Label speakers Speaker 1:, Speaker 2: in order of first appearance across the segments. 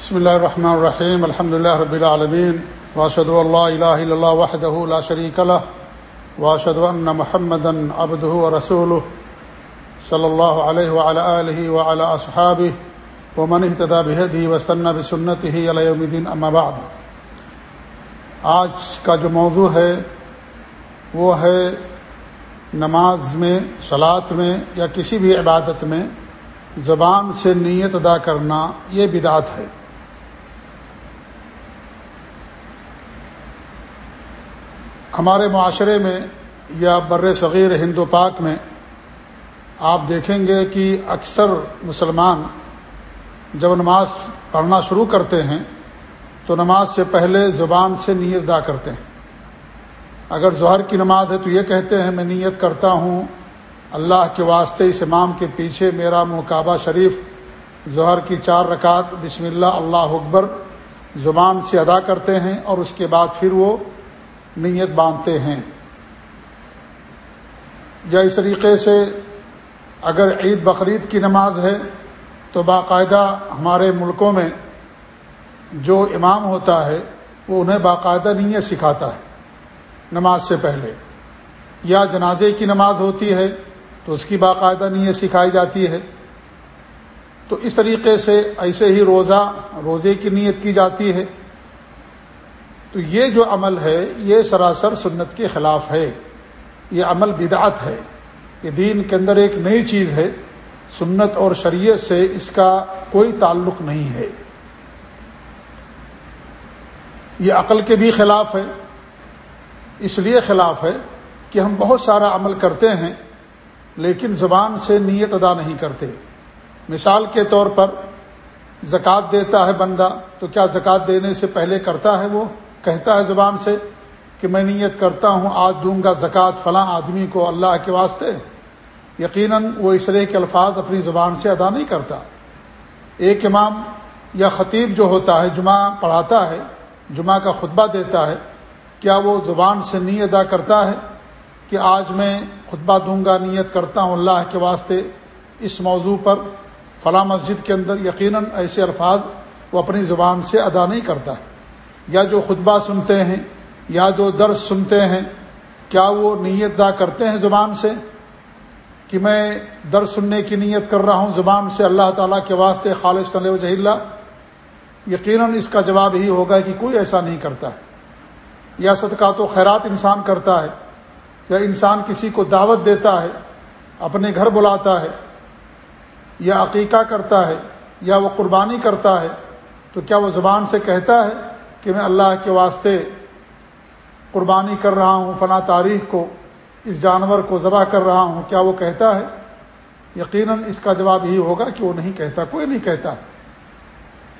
Speaker 1: بسم اللہ الرحمن الرحیم، الحمد لله رب العالمین واشهد ان لا اله الا الله وحده لا شريك له واشهد ان محمدا عبده ورسوله صلی اللہ علیہ وعلى اله وعلى اصحابه ومن اهتدى بهديه واستنى بسنته الى يوم الدين اما بعد۔ آج کا جو موضوع ہے، وہ ہے نماز میں، صلات میں یا کسی بھی عبادت میں زبان سے نیت ادا کرنا، یہ بدعت ہے۔ ہمارے معاشرے میں یا بر صغیر ہند و پاک میں آپ دیکھیں گے کہ اکثر مسلمان جب نماز پڑھنا شروع کرتے ہیں تو نماز سے پہلے زبان سے نیت ادا کرتے ہیں۔ اگر ظہر کی نماز ہے تو یہ کہتے ہیں، میں نیت کرتا ہوں، اللہ کے واسطے اس امام کے پیچھے میرا مقابہ شریف، ظہر کی چار رکعت، بسم اللہ اللہ اکبر زبان سے ادا کرتے ہیں اور اس کے بعد پھر وہ نیت باندھتے ہیں۔ یا اس طریقے سے اگر عید بقرعید کی نماز ہے تو باقاعدہ ہمارے ملکوں میں جو امام ہوتا ہے وہ انہیں باقاعدہ نیت سکھاتا ہے نماز سے پہلے۔ یا جنازے کی نماز ہوتی ہے تو اس کی باقاعدہ نیت سکھائی جاتی ہے۔ تو اس طریقے سے ایسے ہی روزہ، روزے کی نیت کی جاتی ہے۔ تو یہ جو عمل ہے، یہ سراسر سنت کے خلاف ہے۔ یہ عمل بدعت ہے۔ یہ دین کے اندر ایک نئی چیز ہے۔ سنت اور شریعت سے اس کا کوئی تعلق نہیں ہے۔ یہ عقل کے بھی خلاف ہے۔ اس لیے خلاف ہے کہ ہم بہت سارا عمل کرتے ہیں، لیکن زبان سے نیت ادا نہیں کرتے۔ مثال کے طور پر زکوٰۃ دیتا ہے بندہ، تو کیا زکوٰۃ دینے سے پہلے کرتا ہے وہ؟ کہتا ہے زبان سے کہ میں نیت کرتا ہوں، آج دوں گا زکوٰۃ فلاں آدمی کو اللہ کے واسطے۔ یقیناً وہ اس طرح کے الفاظ اپنی زبان سے ادا نہیں کرتا۔ ایک امام یا خطیب جو ہوتا ہے، جمعہ پڑھاتا ہے، جمعہ کا خطبہ دیتا ہے، کیا وہ زبان سے نیت ادا کرتا ہے کہ آج میں خطبہ دوں گا، نیت کرتا ہوں اللہ کے واسطے؟ اس موضوع پر فلاں مسجد کے اندر یقیناً ایسے الفاظ وہ اپنی زبان سے ادا نہیں کرتا۔ ہے یا جو خطبہ سنتے ہیں، یا جو درس سنتے ہیں، کیا وہ نیت ادا کرتے ہیں زبان سے؟ کہ میں درس سننے کی نیت کر رہا ہوں زبان سے اللہ تعالیٰ کے واسطے خالص وجہ اللہ۔ یقیناً اس کا جواب یہی ہوگا کہ کوئی ایسا نہیں کرتا۔ ہے یا صدقات و خیرات انسان کرتا ہے، یا انسان کسی کو دعوت دیتا ہے، اپنے گھر بلاتا ہے، یا عقیقہ کرتا ہے، یا وہ قربانی کرتا ہے، تو کیا وہ زبان سے کہتا ہے؟ کہ میں اللہ کے واسطے قربانی کر رہا ہوں، فنا تاریخ کو، اس جانور کو ذبح کر رہا ہوں۔ کیا وہ کہتا ہے؟ یقیناً اس کا جواب یہی ہوگا کہ وہ نہیں کہتا۔ کوئی نہیں کہتا۔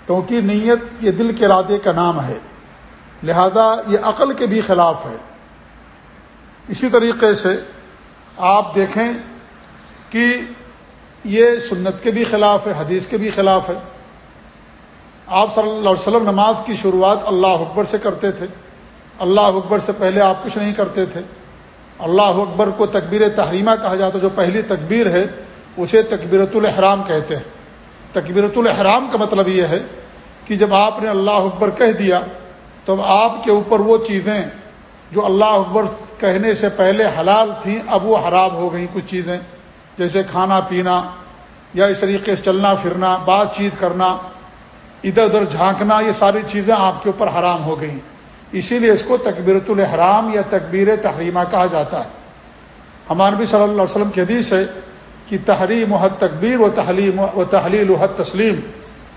Speaker 1: کیونکہ نیت یہ دل کے ارادے کا نام ہے۔ لہذا یہ عقل کے بھی خلاف ہے۔ اسی طریقے سے آپ دیکھیں کہ یہ سنت کے بھی خلاف ہے، حدیث کے بھی خلاف ہے۔ آپ صلی اللہ علیہ وسلم نماز کی شروعات اللہ اکبر سے کرتے تھے۔ اللہ اکبر سے پہلے آپ کچھ نہیں کرتے تھے۔ اللہ اکبر کو تکبیر تحریمہ کہا جاتا جو پہلی تکبیر ہے، اسے تکبیرت الحرام کہتے ہیں۔ تکبیرت الحرام کا مطلب یہ ہے کہ جب آپ نے اللہ اکبر کہہ دیا، تو آپ کے اوپر وہ چیزیں جو اللہ اکبر کہنے سے پہلے حلال تھیں، اب وہ حرام ہو گئیں۔ کچھ چیزیں جیسے کھانا پینا یا اس طریقے سے چلنا پھرنا، بات چیت کرنا ادھر ادھر جھانکنا، یہ ساری چیزیں آپ کے اوپر حرام ہو گئیں۔ اسی لیے اس کو تکبیرت الحرام یا تکبیر تحریمہ کہا جاتا ہے۔ ہمارے نبی صلی اللہ علیہ وسلم کی حدیث ہے کہ تحریم حد تکبیر و تحلیم و تحلیل حد تسلیم۔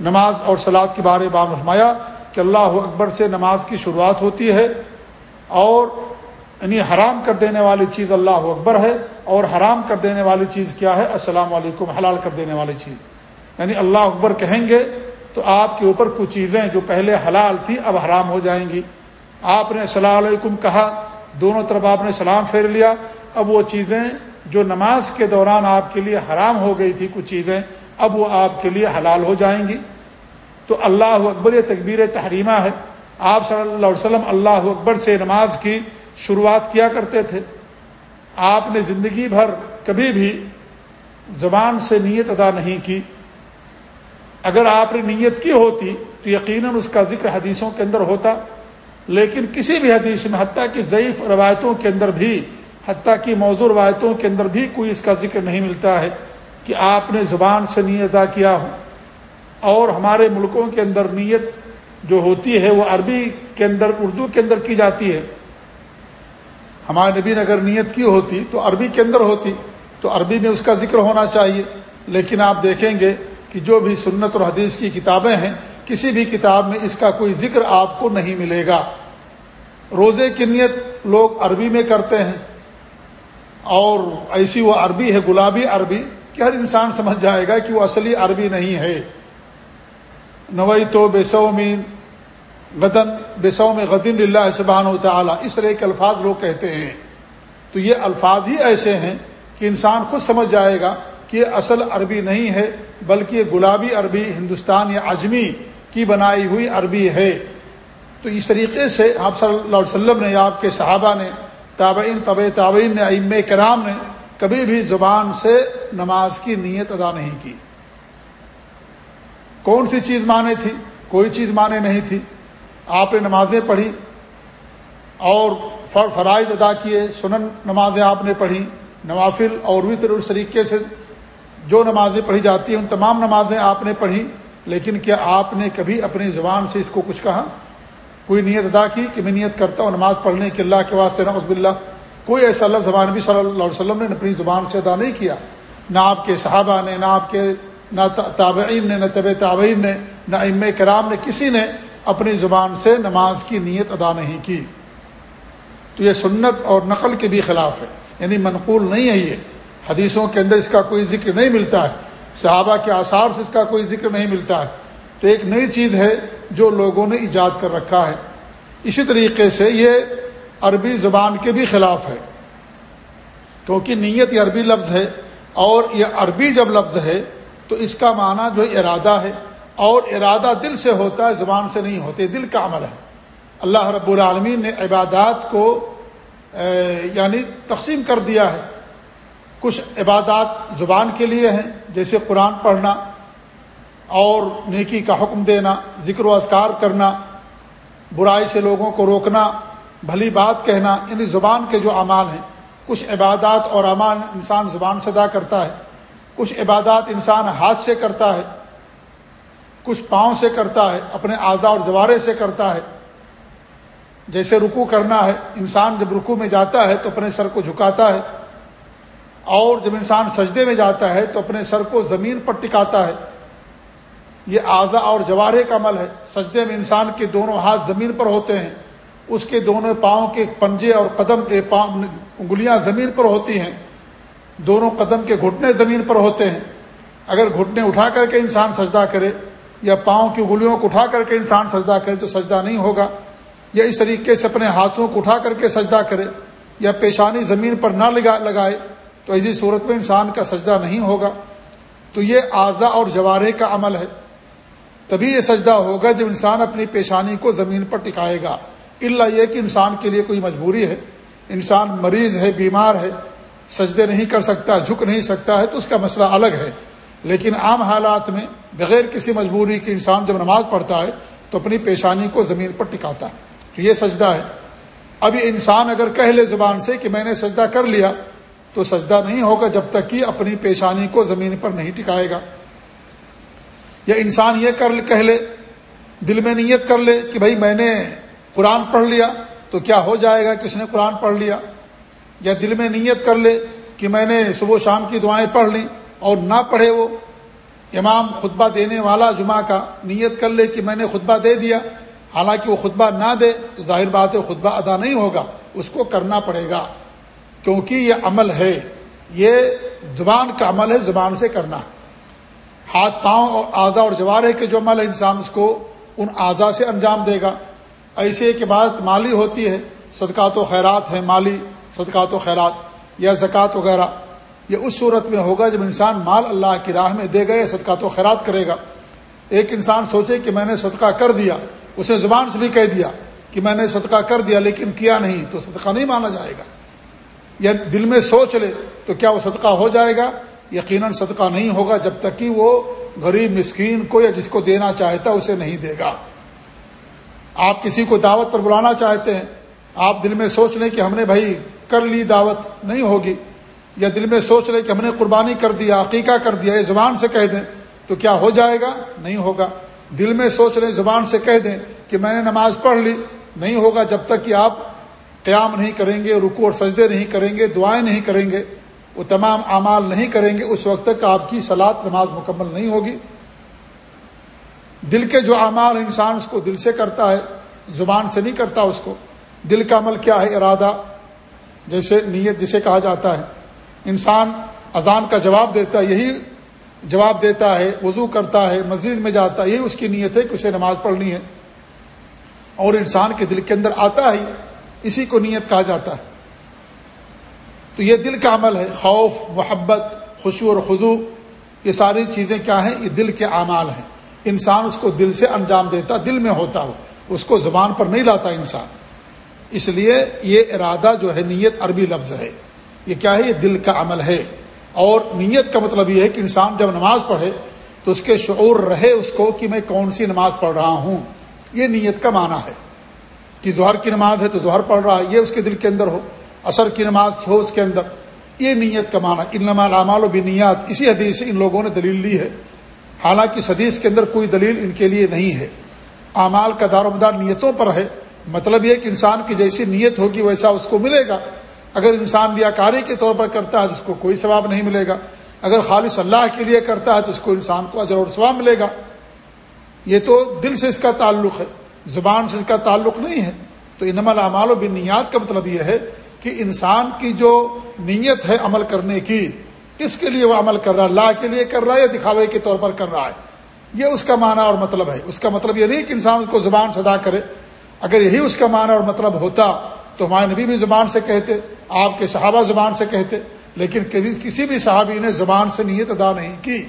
Speaker 1: نماز اور سلاد کے بارے میں رحمایا کہ اللہ اکبر سے نماز کی شروعات ہوتی ہے اور یعنی حرام کر دینے والی چیز اللہ اکبر ہے اور حرام کر دینے والی چیز کیا ہے؟ السلام علیکم، حلال کر دینے والی چیز۔ یعنی اللہ اکبر کہیں گے تو آپ کے اوپر کچھ چیزیں جو پہلے حلال تھی، اب حرام ہو جائیں گی۔ آپ نے السلام علیکم کہا، دونوں طرف آپ نے سلام پھیر لیا۔ اب وہ چیزیں جو نماز کے دوران آپ کے لیے حرام ہو گئی تھی، کچھ چیزیں اب وہ آپ کے لیے حلال ہو جائیں گی۔ تو اللہ اکبر، یہ تکبیر تحریمہ ہے۔ آپ صلی اللہ علیہ وسلم اللہ اکبر سے نماز کی شروعات کیا کرتے تھے۔ آپ نے زندگی بھر کبھی بھی زبان سے نیت ادا نہیں کی۔ اگر آپ نے نیت کی ہوتی تو یقیناً اس کا ذکر حدیثوں کے اندر ہوتا، لیکن کسی بھی حدیث میں حتیٰ کہ ضعیف روایتوں کے اندر بھی، حتیٰ کہ موضوع روایتوں کے اندر بھی کوئی اس کا ذکر نہیں ملتا ہے کہ آپ نے زبان سے نیت ادا کیا ہو۔ اور ہمارے ملکوں کے اندر نیت جو ہوتی ہے وہ عربی کے اندر، اردو کے اندر کی جاتی ہے۔ ہمارے نبی نے اگر نیت کی ہوتی تو عربی کے اندر ہوتی، تو عربی میں اس کا ذکر ہونا چاہیے۔ لیکن آپ دیکھیں گے کہ جو بھی سنت اور حدیث کی کتابیں ہیں، کسی بھی کتاب میں اس کا کوئی ذکر آپ کو نہیں ملے گا۔ روزے کی نیت لوگ عربی میں کرتے ہیں۔ اور ایسی وہ عربی ہے، گلابی عربی، کہ ہر انسان سمجھ جائے گا کہ وہ اصلی عربی نہیں ہے۔ نوئی تو بے سومین غدن، بے سو میں غدین اللہ سبحان و تعالیٰ اس طرح کے الفاظ لوگ کہتے ہیں۔ تو یہ الفاظ ہی ایسے ہیں کہ انسان خود سمجھ جائے گا کہ یہ اصل عربی نہیں ہے، بلکہ یہ گلابی عربی، ہندوستان یا اجمی کی بنائی ہوئی عربی ہے۔ تو اس طریقے سے آپ صلی اللہ علیہ وسلم نے آپ کے صحابہ نے، تابعین طب تابعین نے ام کرام نے کبھی بھی زبان سے نماز کی نیت ادا نہیں کی۔ کون سی چیز مانے تھی؟ کوئی چیز مانے نہیں تھی۔ آپ نے نمازیں پڑھی اور فرائض ادا کیے، سنن نمازیں آپ نے پڑھی، نوافل اور بھی طریقے سے جو نمازیں پڑھی جاتی ہیں، ان تمام نمازیں آپ نے پڑھی، لیکن کیا آپ نے کبھی اپنی زبان سے اس کو کچھ کہا؟ کوئی نیت ادا کی کہ میں نیت کرتا ہوں نماز پڑھنے کے اللہ کے واسطے؟ نعوذ اللہ کوئی ایسا لفظ زبان نبی صلی اللہ علیہ وسلم نے اپنی زبان سے ادا نہیں کیا۔ نہ آپ کے صحابہ نے، نہ آپ کے، نہ تابعین نے، نہ طب تابعین نے، نہ ام کرام نے، کسی نے اپنی زبان سے نماز کی نیت ادا نہیں کی۔ تو یہ سنت اور نقل کے بھی خلاف ہے۔ یعنی منقول نہیں ہے یہ۔ حدیثوں کے اندر اس کا کوئی ذکر نہیں ملتا ہے۔ صحابہ کے آثار سے اس کا کوئی ذکر نہیں ملتا ہے۔ تو ایک نئی چیز ہے جو لوگوں نے ایجاد کر رکھا ہے۔ اسی طریقے سے یہ عربی زبان کے بھی خلاف ہے۔ کیونکہ نیت یہ عربی لفظ ہے اور یہ عربی جب لفظ ہے تو اس کا معنی جو ارادہ ہے اور ارادہ دل سے ہوتا ہے، زبان سے نہیں ہوتے، دل کا عمل ہے۔ اللہ رب العالمین نے عبادات کو یعنی تقسیم کر دیا ہے۔ کچھ عبادات زبان کے لیے ہیں، جیسے قرآن پڑھنا، اور نیکی کا حکم دینا، ذکر و اذکار کرنا، برائی سے لوگوں کو روکنا، بھلی بات کہنا یعنی زبان کے جو اعمال ہیں۔ کچھ عبادات اور امان انسان زبان سے ادا کرتا ہے، کچھ عبادات انسان ہاتھ سے کرتا ہے، کچھ پاؤں سے کرتا ہے، اپنے اعضاء اور دوارے سے کرتا ہے۔ جیسے رکو کرنا ہے، انسان جب رکو میں جاتا ہے تو اپنے سر کو جھکاتا ہے اور جب انسان سجدے میں جاتا ہے تو اپنے سر کو زمین پر ٹکاتا ہے۔ یہ اعضا اور جوارے کا عمل ہے۔ سجدے میں انسان کے دونوں ہاتھ زمین پر ہوتے ہیں۔ اس کے دونوں پاؤں کے پنجے اور قدم کے پاؤں انگلیاں زمین پر ہوتی ہیں۔ دونوں قدم کے گھٹنے زمین پر ہوتے ہیں۔ اگر گھٹنے اٹھا کر کے انسان سجدہ کرے یا پاؤں کی انگلیوں کو اٹھا کر کے انسان سجدہ کرے تو سجدہ نہیں ہوگا۔ یا اس طریقے سے اپنے ہاتھوں کو اٹھا کر کے سجدہ کرے یا پیشانی زمین پر نہ لگائے تو ایسی صورت میں انسان کا سجدہ نہیں ہوگا۔ تو یہ اعضا اور جوارے کا عمل ہے۔ تبھی یہ سجدہ ہوگا جب انسان اپنی پیشانی کو زمین پر ٹکائے گا۔ اللہ یہ کہ انسان کے لیے کوئی مجبوری ہے۔ انسان مریض ہے، بیمار ہے، سجدے نہیں کر سکتا، جھک نہیں سکتا ہے، تو اس کا مسئلہ الگ ہے۔ لیکن عام حالات میں بغیر کسی مجبوری کے انسان جب نماز پڑھتا ہے، تو اپنی پیشانی کو زمین پر ٹکاتا ہے۔ تو یہ سجدہ ہے۔ اب یہ انسان اگر کہہ لے زبان سے کہ میں نے سجدہ کر لیا تو سجدہ نہیں ہوگا جب تک کہ اپنی پیشانی کو زمین پر نہیں ٹکائے گا۔ یا انسان یہ کر کہہ لے، دل میں نیت کر لے کہ بھائی میں نے قرآن پڑھ لیا تو کیا ہو جائے گا کہ اس نے قرآن پڑھ لیا؟ یا دل میں نیت کر لے کہ میں نے صبح شام کی دعائیں پڑھ لیں اور نہ پڑھے وہ۔ امام خطبہ دینے والا جمعہ کا نیت کر لے کہ میں نے خطبہ دے دیا، حالانکہ وہ خطبہ نہ دے تو ظاہر بات ہے خطبہ ادا نہیں ہوگا، اس کو کرنا پڑے گا۔ کیونکہ یہ عمل ہے، یہ زبان کا عمل ہے، زبان سے کرنا۔ ہاتھ، پاؤں اور اعضا اور جوارے کے جو عمل ہے، انسان اس کو ان اعضا سے انجام دے گا۔ ایسے ایک بات مالی ہوتی ہے، صدقات و خیرات ہیں، مالی صدقات و خیرات یا زکوٰۃ وغیرہ۔ یہ اس صورت میں ہوگا جب انسان مال اللہ کی راہ میں دے گئے صدقات و خیرات کرے گا۔ ایک انسان سوچے کہ میں نے صدقہ کر دیا، اس نے زبان سے بھی کہہ دیا کہ میں نے صدقہ کر دیا لیکن کیا نہیں، تو صدقہ نہیں مانا جائے گا۔ یا دل میں سوچ لے تو کیا وہ صدقہ ہو جائے گا؟ یقیناً صدقہ نہیں ہوگا جب تک کہ وہ غریب مسکین کو یا جس کو دینا چاہتا اسے نہیں دے گا۔ آپ کسی کو دعوت پر بلانا چاہتے ہیں، آپ دل میں سوچ لیں کہ ہم نے بھائی کر لی دعوت، نہیں ہوگی۔ یا دل میں سوچ لیں کہ ہم نے قربانی کر دیا عقیقہ کر دیا، یہ زبان سے کہہ دیں تو کیا ہو جائے گا؟ نہیں ہوگا۔ دل میں سوچ لیں، زبان سے کہہ دیں کہ میں نے نماز پڑھ لی، نہیں ہوگا جب تک کہ آپ قیام نہیں کریں گے رکو اور سجدے نہیں کریں گے، دعائیں نہیں کریں گے، وہ تمام اعمال نہیں کریں گے، اس وقت تک آپ کی سلاد نماز مکمل نہیں ہوگی۔ دل کے جو اعمال انسان اس کو دل سے کرتا ہے، زبان سے نہیں کرتا اس کو، دل کا عمل کیا ہے؟ ارادہ، جیسے نیت، جسے کہا جاتا ہے۔ انسان اذان کا جواب دیتا ہے، یہی جواب دیتا ہے، وضو کرتا ہے، مسجد میں جاتا ہے، یہی اس کی نیت ہے کہ اسے نماز پڑھنی ہے۔ اور انسان کے دل کے اندر آتا ہے اسی کو نیت کہا جاتا ہے۔ تو یہ دل کا عمل ہے، خوف، محبت خوشو اور خدو یہ ساری چیزیں کیا ہیں؟ یہ دل کے اعمال ہیں۔ انسان اس کو دل سے انجام دیتا، دل میں ہوتا ہو اس کو زبان پر نہیں لاتا انسان۔ اس لیے یہ ارادہ جو ہے، نیت عربی لفظ ہے۔ یہ کیا ہے؟ یہ دل کا عمل ہے۔ اور نیت کا مطلب یہ ہے کہ انسان جب نماز پڑھے تو اس کے شعور رہے اس کو کہ میں کون سی نماز پڑھ رہا ہوں۔ یہ نیت کا معنی ہے۔ کہ دوہر کی نماز ہے تو دوہر پڑھ رہا ہے، یہ اس کے دل کے اندر ہو اثر کی نماز ہو اس کے اندر۔ یہ نیت کا معنی ان نمال و بنیاد اسی حدیث سے ان لوگوں نے دلیل لی ہے۔ حالانکہ اس حدیث کے اندر کوئی دلیل ان کے لیے نہیں ہے۔ اعمال کا دار و مدار نیتوں پر ہے۔ مطلب یہ کہ انسان کی جیسی نیت ہوگی ویسا اس کو ملے گا۔ اگر انسان ریاکاری کے طور پر کرتا ہے تو اس کو کوئی ثواب نہیں ملے گا۔ اگر خالص اللہ کے لیے کرتا ہے تو اس کو انسان کو اجر اور ثواب ملے گا۔ یہ تو دل سے اس کا تعلق ہے۔ زبان سے اس کا تعلق نہیں ہے۔ تو انم العمال و بنیاد کا مطلب یہ ہے کہ انسان کی جو نیت ہے عمل کرنے کی، کس کے لیے وہ عمل کر رہا ہے؟ اللہ کے لیے کر رہا ہے یا دکھاوے کے طور پر کر رہا ہے؟ یہ اس کا معنی اور مطلب ہے۔ اس کا مطلب یہ نہیں کہ انسان اس کو زبان سے ادا کرے۔ اگر یہی اس کا معنی اور مطلب ہوتا تو ہمارے نبی بھی زبان سے کہتے، آپ کے صحابہ زبان سے کہتے، لیکن کسی بھی صحابی نے زبان سے نیت ادا نہیں کی۔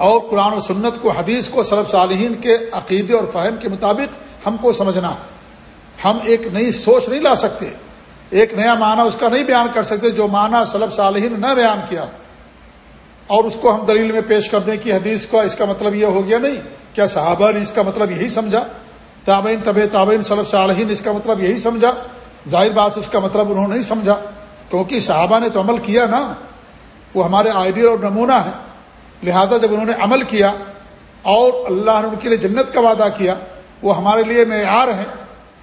Speaker 1: اور قرآن و سنت کو، حدیث کو صرف صالحین کے عقیدے اور فہم کے مطابق ہم کو سمجھنا۔ ہم ایک نئی سوچ نہیں لا سکتے۔ ایک نیا معنی اس کا نہیں بیان کر سکتے جو معنی صلب صالحین نے بیان کیا۔ اور اس کو ہم دلیل میں پیش کر دیں کہ حدیث کا اس کا مطلب یہ ہو گیا نہیں۔ کیا صحابہ نے اس کا مطلب یہی سمجھا؟ تابعین طب تابعین صلب صالحین اس کا مطلب یہی سمجھا۔ ظاہر بات اس کا مطلب انہوں نے نہیں سمجھا۔ کیونکہ صحابہ نے تو عمل کیا نا۔ وہ ہمارے آئیڈیل اور نمونہ ہے لہذا جب انہوں نے عمل کیا اور اللہ نے ان کے لیے جنت کا وعدہ کیا، وہ ہمارے لیے معیار ہیں۔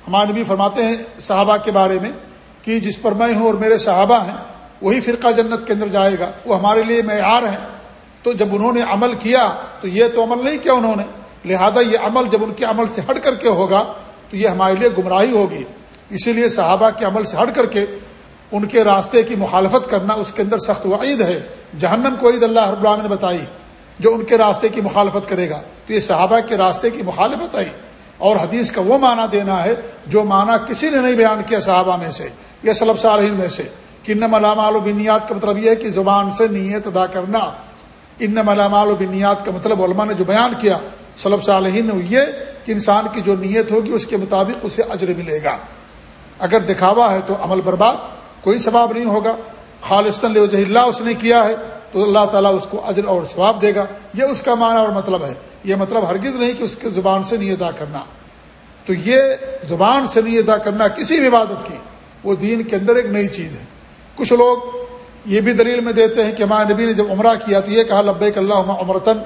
Speaker 1: ہمارے نبی فرماتے ہیں صحابہ کے بارے میں کہ جس پر میں ہوں اور میرے صحابہ ہیں، وہی فرقہ جنت کے اندر جائے گا۔ وہ ہمارے لیے معیار ہیں۔ تو جب انہوں نے عمل کیا، تو یہ تو عمل نہیں کیا انہوں نے۔ لہذا یہ عمل جب ان کے عمل سے ہٹ کر کے ہوگا، تو یہ ہمارے لیے گمراہی ہوگی۔ اسی لیے صحابہ کے عمل سے ہٹ کر کے ان کے راستے کی مخالفت کرنا اس کے اندر سخت وعید ہے۔ جہنم کو عید اللہ رب العالمین نے بتائی جو ان کے راستے کی مخالفت کرے گا۔ تو یہ صحابہ کے راستے کی مخالفت آئی۔ اور حدیث کا وہ معنی دینا ہے جو معنی کسی نے نہیں بیان کیا صحابہ میں سے یا سلب صارحین میں سے۔ کہ ان ملامال و بنیاد کا مطلب یہ ہے کہ زبان سے نیت ادا کرنا۔ ان ملامال و بنیاد کا مطلب علماء نے جو بیان کیا سلب صالحین نے یہ کہ انسان کی جو نیت ہوگی اس کے مطابق اسے اجر ملے گا۔ اگر دکھاوا ہے تو عمل برباد کوئی ثواب نہیں ہوگا۔ خالصن اللہ اس نے کیا ہے، تو اللہ تعالیٰ اس کو اجر اور ثواب دے گا۔ یہ اس کا معنی اور مطلب ہے۔ یہ مطلب ہرگز نہیں کہ اس کے زبان سے نہیں ادا کرنا۔ تو یہ زبان سے نہیں ادا کرنا، کسی بھی عبادت کی، وہ دین کے اندر ایک نئی چیز ہے۔ کچھ لوگ یہ بھی دلیل میں دیتے ہیں کہ ہمارے نبی نے جب عمرہ کیا تو یہ کہا، لبیک اللہ عمرتن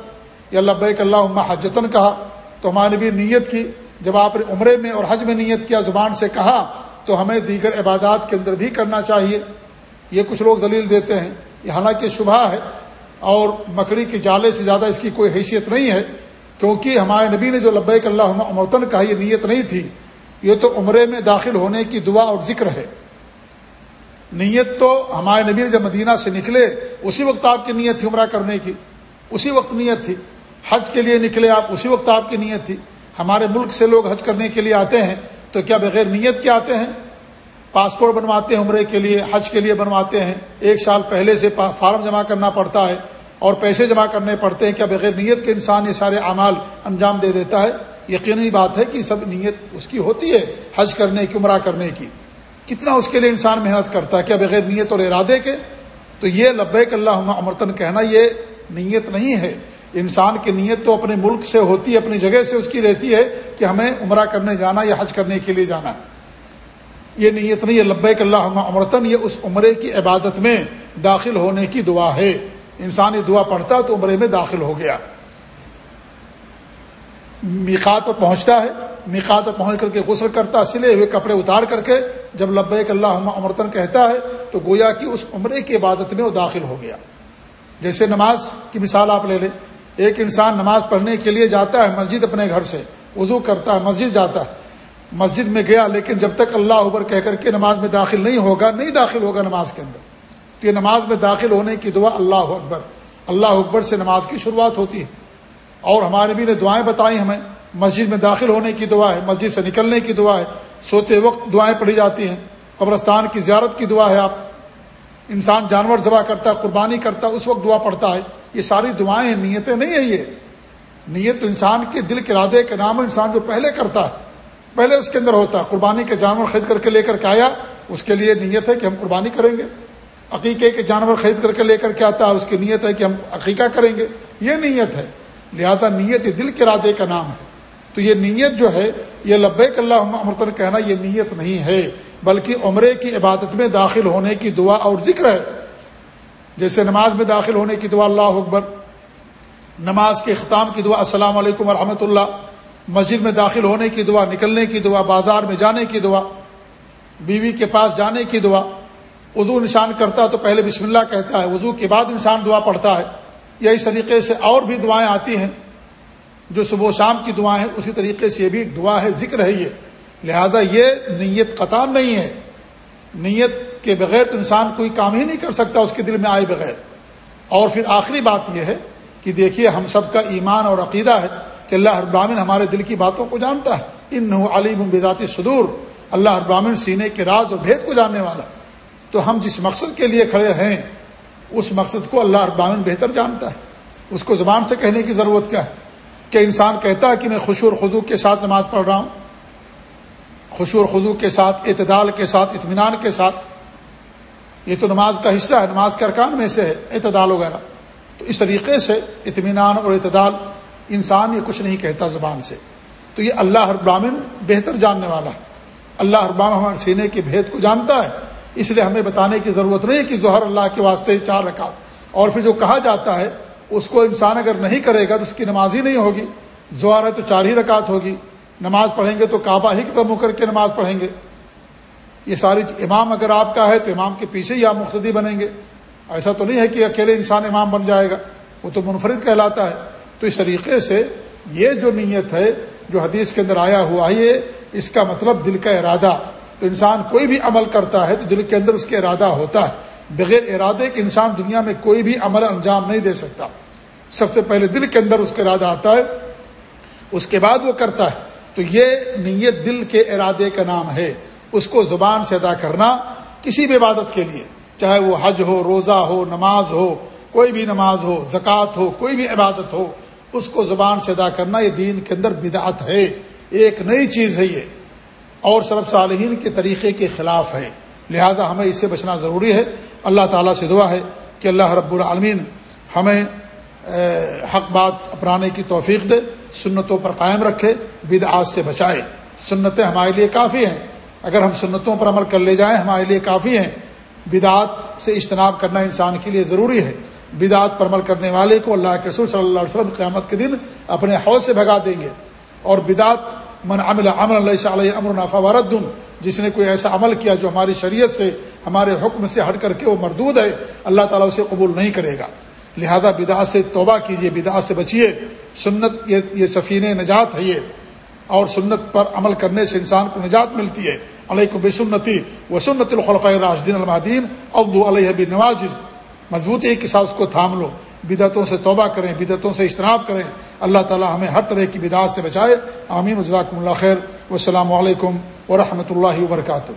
Speaker 1: یا لبیک اللہ حجتن کہا۔ تو ہمارے نبی نیت کی، جب آپ نے عمرے میں اور حج میں نیت کیا، زبان سے کہا تو ہمیں دیگر عبادات کے اندر بھی کرنا چاہیے۔ یہ کچھ لوگ دلیل دیتے ہیں۔ یہ حالانکہ شبہ ہے اور مکڑی کے جالے سے زیادہ اس کی کوئی حیثیت نہیں ہے، کیونکہ ہمارے نبی نے جو لبیک اللہ عمرتن کہا، یہ نیت نہیں تھی۔ یہ تو عمرے میں داخل ہونے کی دعا اور ذکر ہے۔ نیت تو ہمارے نبی نے جب مدینہ سے نکلے، اسی وقت آپ کی نیت تھی عمرہ کرنے کی۔ اسی وقت نیت تھی۔ حج کے لیے نکلے آپ، اسی وقت آپ کی نیت تھی۔ ہمارے ملک سے لوگ حج کرنے کے لیے آتے ہیں۔ تو کیا بغیر نیت کے آتے ہیں؟ پاسپورٹ بنواتے ہیں عمرے کے لیے، حج کے لیے بنواتے ہیں، ایک سال پہلے سے فارم جمع کرنا پڑتا ہے اور پیسے جمع کرنے پڑتے ہیں، کیا بغیر نیت کے انسان یہ سارے اعمال انجام دے دیتا ہے؟ یقینی بات ہے کہ سب نیت اس کی ہوتی ہے، حج کرنے کی، عمرہ کرنے کی۔ کتنا اس کے لیے انسان محنت کرتا ہے، کیا بغیر نیت اور ارادے کے؟ تو یہ لبیک اللہ امرتن کہنا یہ نیت نہیں ہے۔ انسان کی نیت تو اپنے ملک سے ہوتی ہے، اپنی جگہ سے اس کی رہتی ہے کہ ہمیں عمرہ کرنے جانا یا حج کرنے کے لیے جانا۔ یہ نیت نہیں ہے، لبیک اللہ عمرتن، یہ اس عمرے کی عبادت میں داخل ہونے کی دعا ہے۔ انسان یہ دعا پڑھتا تو عمرے میں داخل ہو گیا۔ میقات پر پہنچتا ہے، میقات پر پہنچ کر کے غسل کرتا، سلے ہوئے کپڑے اتار کر کے جب لبیک اللہ عمرتن کہتا ہے تو گویا کہ اس عمرے کی عبادت میں وہ داخل ہو گیا۔ جیسے نماز کی مثال آپ لے لیں۔ ایک انسان نماز پڑھنے کے لیے جاتا ہے، مسجد اپنے گھر سے۔ وضو کرتا ہے، مسجد جاتا ہے۔ مسجد میں گیا، لیکن جب تک اللہ اکبر کہہ کر کے نماز میں داخل نہیں ہوگا، نہیں داخل ہوگا نماز کے اندر۔ تو یہ نماز میں داخل ہونے کی دعا اللہ اکبر۔ اللہ اکبر سے نماز کی شروعات ہوتی ہے۔ اور ہمارے بھی نے دعائیں بتائی ہمیں۔ مسجد میں داخل ہونے کی دعا ہے، مسجد سے نکلنے کی دعا ہے۔ سوتے وقت دعائیں پڑھی جاتی ہیں۔ قبرستان کی زیارت کی دعا ہے آپ۔ انسان جانور ذبح کرتا ہے، قربانی کرتا ہے، اس وقت دعا پڑھتا ہے۔ یہ ساری دعائیں ہیں، نیتیں نہیں ہیں یہ۔ نیت تو انسان کے دل کے ارادے کے نام انسان جو پہلے کرتا ہے، پہلے اس کے اندر ہوتا ہے۔ قربانی کے جانور خرید کر کے لے کر کے آیا، اس کے لیے نیت ہے کہ ہم قربانی کریں گے۔ عقیقے کے جانور خرید کر کے لے کر کے آتا ہے، اس کی نیت ہے کہ ہم عقیقہ کریں گے۔ یہ نیت ہے۔ لہذا نیت یہ دل کے ارادے کا نام ہے۔ تو یہ نیت جو ہے، یہ لبیک اللہ امرتن کہنا یہ نیت نہیں ہے۔ بلکہ عمرے کی عبادت میں داخل ہونے کی دعا اور ذکر ہے۔ جیسے نماز میں داخل ہونے کی دعا اللہ اکبر، نماز کے اختتام کی دعا السلام علیکم ورحمۃ اللہ، مسجد میں داخل ہونے کی دعا، نکلنے کی دعا، بازار میں جانے کی دعا، بیوی کے پاس جانے کی دعا۔ اردو نشان کرتا تو پہلے بسم اللہ کہتا ہے، وضو کے بعد انسان دعا پڑھتا ہے۔ یا اس طریقے سے اور بھی دعائیں آتی ہیں۔ جو صبح و شام کی دعائیں ہیں، اسی طریقے سے یہ بھی ایک دعا ہے، ذکر ہے یہ۔ لہذا یہ نیت قطار نہیں ہے۔ نیت کے بغیر تو انسان کوئی کام ہی نہیں کر سکتا اس کے دل میں آئے بغیر۔ اور پھر آخری بات یہ ہے کہ دیکھیے ہم سب کا ایمان اور عقیدہ ہے کہ اللہ ابراہین ہمارے دل کی باتوں کو جانتا ہے۔ ان علیم بذاتی صدور۔ اللہ ابراہین سینے کے راز اور بھید کو جاننے والا۔ تو ہم جس مقصد کے لیے کھڑے ہیں، اس مقصد کو اللہ ابراہین بہتر جانتا ہے۔ اس کو زبان سے کہنے کی ضرورت کیا ہے؟ کہ انسان کہتا ہے کہ میں خوشور خدو کے ساتھ نماز پڑھ رہا ہوں۔ خوشور خدو کے ساتھ، اعتدال کے ساتھ، اطمینان کے ساتھ، یہ تو نماز کا حصہ ہے، نماز کے ارکان میں سے ہے، اعتدال وغیرہ۔ تو اس طریقے سے اطمینان اور اعتدال انسان یہ کچھ نہیں کہتا زبان سے۔ تو یہ اللہ ہر بہتر جاننے والا ہے۔ اللہ ابام ہمارے سینے کے بھید کو جانتا ہے، اس لیے ہمیں بتانے کی ضرورت نہیں کہ ظہر اللہ کے واسطے چار رکعت۔ اور پھر جو کہا جاتا ہے، اس کو انسان اگر نہیں کرے گا تو اس کی نماز ہی نہیں ہوگی، ظہر ہے تو چار ہی رکعت ہوگی۔ نماز پڑھیں گے تو کعبہ ہی کی طرف کر کے نماز پڑھیں گے؟ یہ ساری امام اگر آپ کا ہے تو امام کے پیچھے ہی آپ مقتدی بنیں گے۔ ایسا تو نہیں ہے کہ اکیلے انسان امام بن جائے گا۔ وہ تو منفرد کہلاتا ہے۔ تو اس طریقے سے یہ جو نیت ہے جو حدیث کے اندر آیا ہوا ہے، اس کا مطلب دل کا ارادہ۔ تو انسان کوئی بھی عمل کرتا ہے تو دل کے اندر اس کے ارادہ ہوتا ہے۔ بغیر ارادے کے انسان دنیا میں کوئی بھی عمل انجام نہیں دے سکتا۔ سب سے پہلے دل کے اندر اس کا ارادہ آتا ہے۔ اس کے بعد وہ کرتا ہے۔ تو یہ نیت دل کے ارادے کا نام ہے۔ اس کو زبان سے ادا کرنا کسی بھی عبادت کے لیے، چاہے وہ حج ہو، روزہ ہو، نماز ہو، کوئی بھی نماز ہو، زکوٰۃ ہو، کوئی بھی عبادت ہو، اس کو زبان سے ادا کرنا یہ دین کے اندر بدعت ہے۔ ایک نئی چیز ہے یہ۔ اور سرب صالحین کے طریقے کے خلاف ہے۔ لہذا ہمیں اس سے بچنا ضروری ہے۔ اللہ تعالیٰ سے دعا ہے کہ اللہ رب العالمین ہمیں حق بات اپنانے کی توفیق دے۔ سنتوں پر قائم رکھے، بدعات سے بچائے۔ سنتیں ہمارے لیے کافی ہیں۔ اگر ہم سنتوں پر عمل کر لے جائیں، ہمارے لیے کافی ہیں۔ بدعات سے اجتناب کرنا انسان کے لیے ضروری ہے۔ بدعت پر عمل کرنے والے کو اللہ کے رسول صلی اللہ علیہ وسلم قیامت کے دن اپنے حوض سے بھگا دیں گے۔ اور بدعت من عمل امر اللہ علیہ امر نافا وردن، جس نے کوئی ایسا عمل کیا جو ہماری شریعت سے، ہمارے حکم سے ہٹ کر کے وہ مردود ہے، اللہ تعالیٰ اسے قبول نہیں کرے گا۔ لہذا بدعت سے توبہ کیجیے بدعت سے بچیے سنت یہ یہ سفین نجات ہے یہ۔ اور سنت پر عمل کرنے سے انسان کو نجات ملتی ہے۔ علیہ کو بے سنتی و سنت الخلفۂ راشدین المحدین ابو علیہ بن نواز مضبوطی کے ساتھ اس کو تھام لو۔ بدعتوں سے توبہ کریں، بدعتوں سے اجتناب کریں۔ اللہ تعالی ہمیں ہر طرح کی بدعت سے بچائے۔ آمین۔ جزاکم اللہ خیر۔ والسلام علیکم ورحمۃ اللہ وبرکاتہ۔